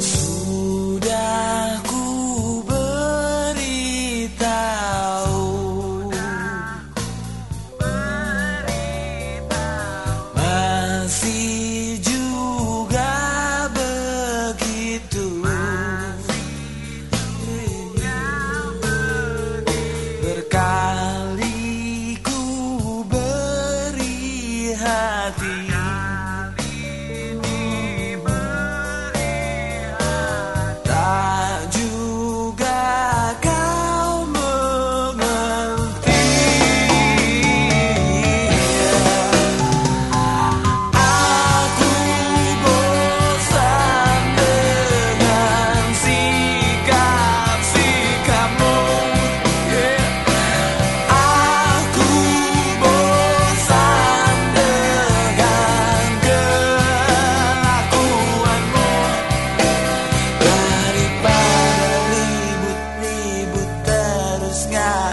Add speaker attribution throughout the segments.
Speaker 1: Sudah ku beritahu, Masih juga begitu. Berkali ku beri hati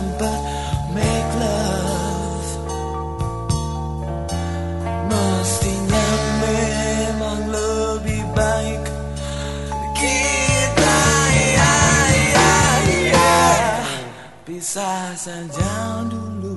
Speaker 1: Sempat make love. Mestinya memang lebih baik kita. Ya ya ya. Bisa saja dulu